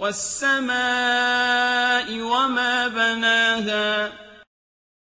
وَالسَّمَاءِ وَمَا بَنَاهَا